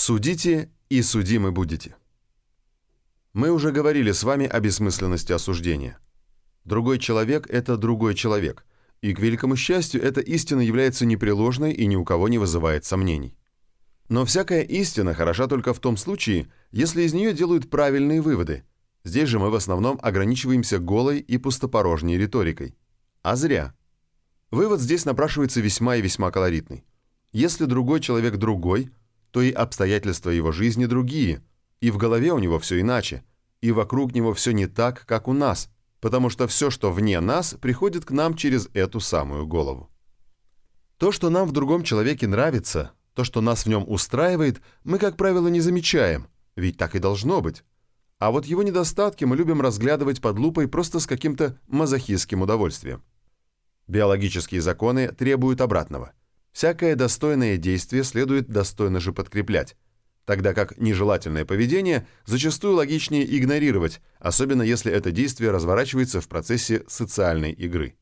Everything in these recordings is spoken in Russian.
Судите и судимы будете. Мы уже говорили с вами о бессмысленности осуждения. Другой человек – это другой человек, и, к великому счастью, эта истина является непреложной и ни у кого не вызывает сомнений. Но всякая истина хороша только в том случае, если из нее делают правильные выводы. Здесь же мы в основном ограничиваемся голой и пустопорожней риторикой. А зря. Вывод здесь напрашивается весьма и весьма колоритный. Если другой человек другой, то и обстоятельства его жизни другие, и в голове у него все иначе, и вокруг него все не так, как у нас, потому что все, что вне нас, приходит к нам через эту самую голову. То, что нам в другом человеке нравится, то, что нас в нем устраивает, мы, как правило, не замечаем, ведь так и должно быть. А вот его недостатки мы любим разглядывать под лупой просто с каким-то мазохистским удовольствием. Биологические законы требуют обратного. Всякое достойное действие следует достойно же подкреплять, тогда как нежелательное поведение зачастую логичнее игнорировать, особенно если это действие разворачивается в процессе социальной игры.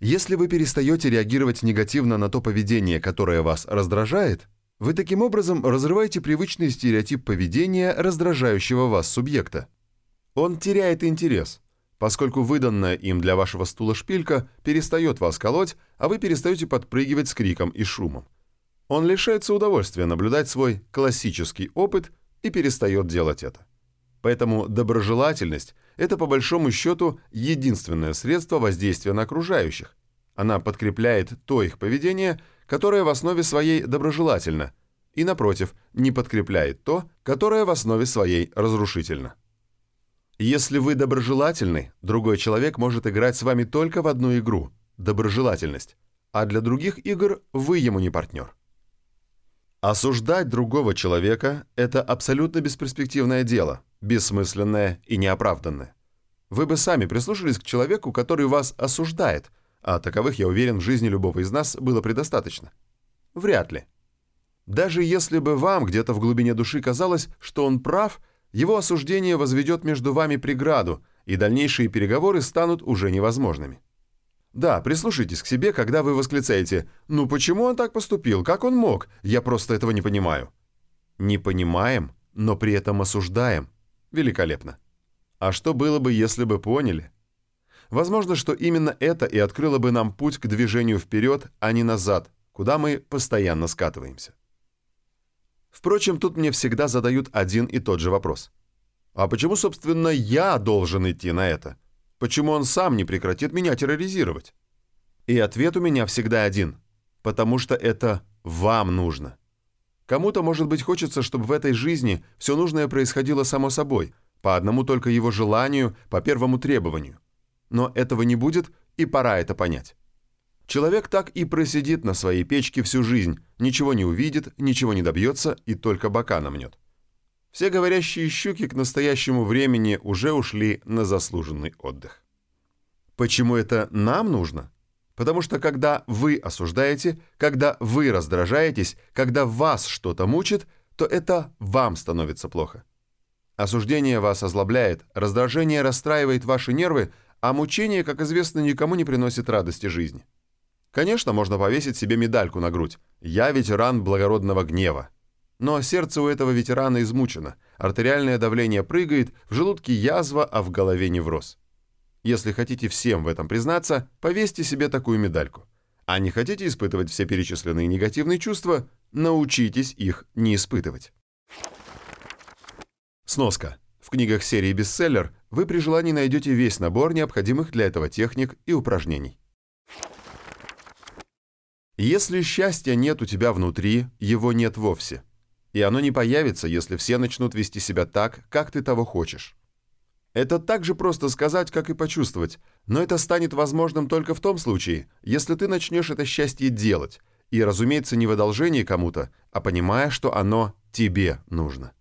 Если вы перестаете реагировать негативно на то поведение, которое вас раздражает, вы таким образом разрываете привычный стереотип поведения раздражающего вас субъекта. Он теряет интерес, поскольку выданная им для вашего стула шпилька перестает вас колоть, а вы перестаете подпрыгивать с криком и шумом. Он лишается удовольствия наблюдать свой классический опыт и перестает делать это. Поэтому доброжелательность – это по большому счету единственное средство воздействия на окружающих. Она подкрепляет то их поведение, которое в основе своей доброжелательно, и, напротив, не подкрепляет то, которое в основе своей разрушительно. Если вы доброжелательны, другой человек может играть с вами только в одну игру – доброжелательность, а для других игр вы ему не партнер. Осуждать другого человека – это абсолютно бесперспективное дело – бессмысленное и неоправданное. Вы бы сами прислушались к человеку, который вас осуждает, а таковых, я уверен, в жизни любого из нас было предостаточно. Вряд ли. Даже если бы вам где-то в глубине души казалось, что он прав, его осуждение возведет между вами преграду, и дальнейшие переговоры станут уже невозможными. Да, прислушайтесь к себе, когда вы восклицаете «Ну почему он так поступил? Как он мог? Я просто этого не понимаю». Не понимаем, но при этом осуждаем. Великолепно. А что было бы, если бы поняли? Возможно, что именно это и открыло бы нам путь к движению вперед, а не назад, куда мы постоянно скатываемся. Впрочем, тут мне всегда задают один и тот же вопрос. А почему, собственно, я должен идти на это? Почему он сам не прекратит меня терроризировать? И ответ у меня всегда один. Потому что это вам нужно. Кому-то, может быть, хочется, чтобы в этой жизни все нужное происходило само собой, по одному только его желанию, по первому требованию. Но этого не будет, и пора это понять. Человек так и просидит на своей печке всю жизнь, ничего не увидит, ничего не добьется и только бока намнет. Все говорящие щуки к настоящему времени уже ушли на заслуженный отдых. Почему это нам нужно? Потому что когда вы осуждаете, когда вы раздражаетесь, когда вас что-то мучит, то это вам становится плохо. Осуждение вас озлобляет, раздражение расстраивает ваши нервы, а мучение, как известно, никому не приносит радости жизни. Конечно, можно повесить себе медальку на грудь. Я ветеран благородного гнева. Но сердце у этого ветерана измучено, артериальное давление прыгает, в желудке язва, а в голове невроз. Если хотите всем в этом признаться, повесьте себе такую медальку. А не хотите испытывать все перечисленные негативные чувства, научитесь их не испытывать. Сноска. В книгах серии «Бестселлер» вы при желании найдете весь набор необходимых для этого техник и упражнений. Если счастья нет у тебя внутри, его нет вовсе. И оно не появится, если все начнут вести себя так, как ты того хочешь. Это так же просто сказать, как и почувствовать, но это станет возможным только в том случае, если ты начнешь это счастье делать, и, разумеется, не в одолжении кому-то, а понимая, что оно тебе нужно.